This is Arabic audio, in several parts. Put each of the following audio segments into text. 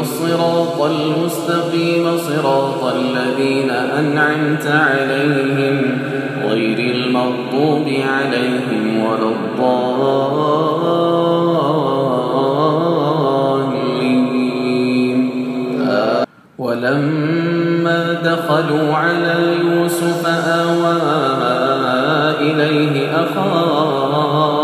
الصراط المستقيم صراط الذين أنعمت عليهم غير المغضوب عليهم ولا الضالين. ولما دخلوا على يوسف آوى إليه أخاه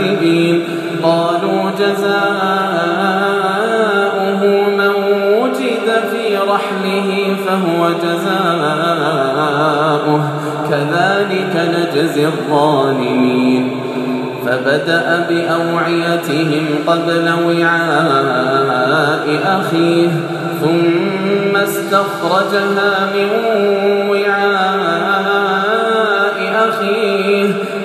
كاذبين قالوا جزاؤه من وجد في رحله فهو جزاؤه. كذلك نجزي الظالمين. فبدأ بأوعيتهم قبل وعاء أخيه ثم استخرجها من وعاء أخيه.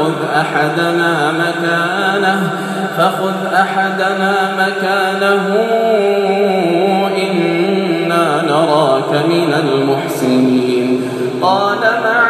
فخذ أحدنا مكانه فخذ أحدنا مكانه. إنا نراك من المحسنين. قال معاذ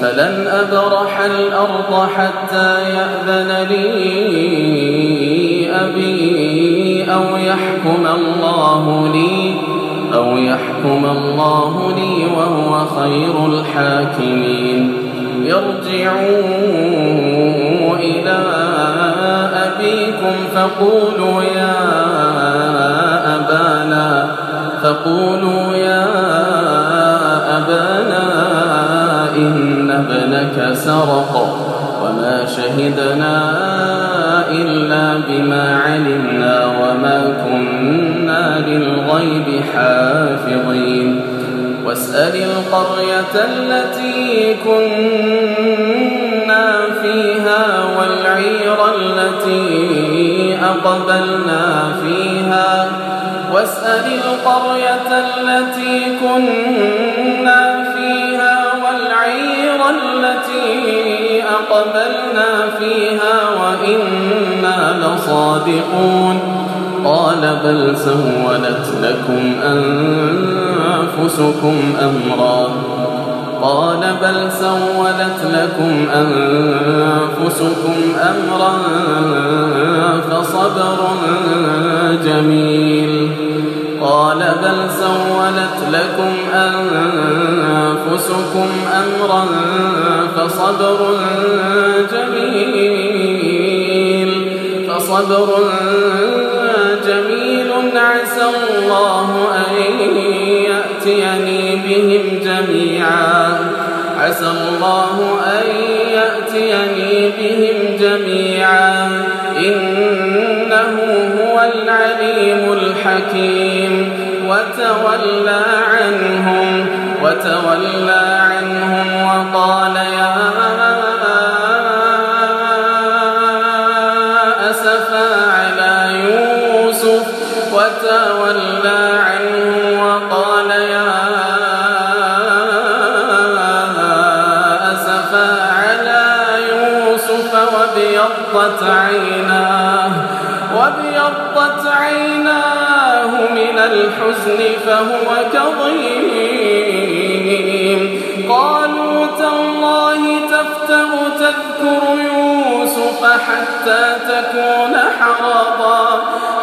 فلن أبرح الأرض حتى يأذن لي أو يحكم الله لي أو يحكم الله لي وهو خير الحاكمين ارجعوا إلى أبيكم فقولوا يا أبانا فقولوا حافظين واسأل القرية التي كنا فيها والعير التي أقبلنا فيها. واسأل القرية التي كنا فيها والعير التي أقبلنا فيها وإنا لصادقون. قال بل سولت لكم أنفسكم أمرا. قال بل سولت لكم أنفسكم أمرا فصبر جميل. قال بل سولت لكم أنفسكم أمرا فصبر جميل. فصبر جميل الله أن يأتيني بهم جميعا. عسى الله أن يأتيني بهم جميعا. إنه هو العليم الحكيم. وتولى عنهم وتولى عنهم وقال يا أسفا وتولى عنهم وقال يا أسفا على يوسف وابيضت عيناه وابيضت عيناه من الحزن فهو كظيم. قالوا تالله تفتأ تذكر يوسف حتى تكون حرضا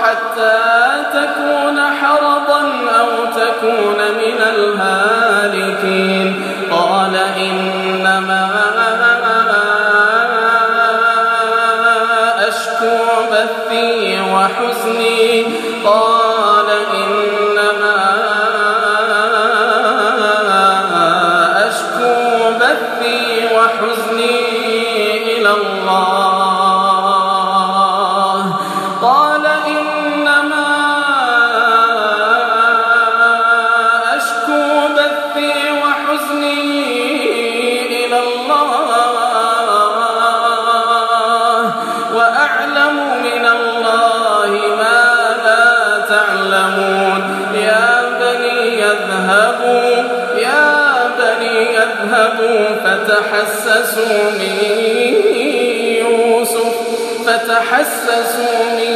حتى تكون حرضا أو تكون من الهالكين. قال إنما أشكو بثي وحزني قال بني يذهبوا فتحسسوا من يوسف فتحسسوا من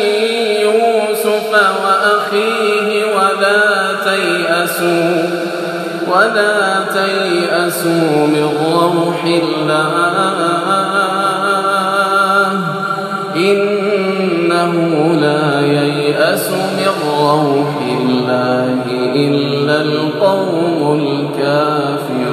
يوسف وأخيه ولا تيأسوا ولا تيأسوا من روح الله إنه لا ييأس من روح الله إلا القوم الكافرون.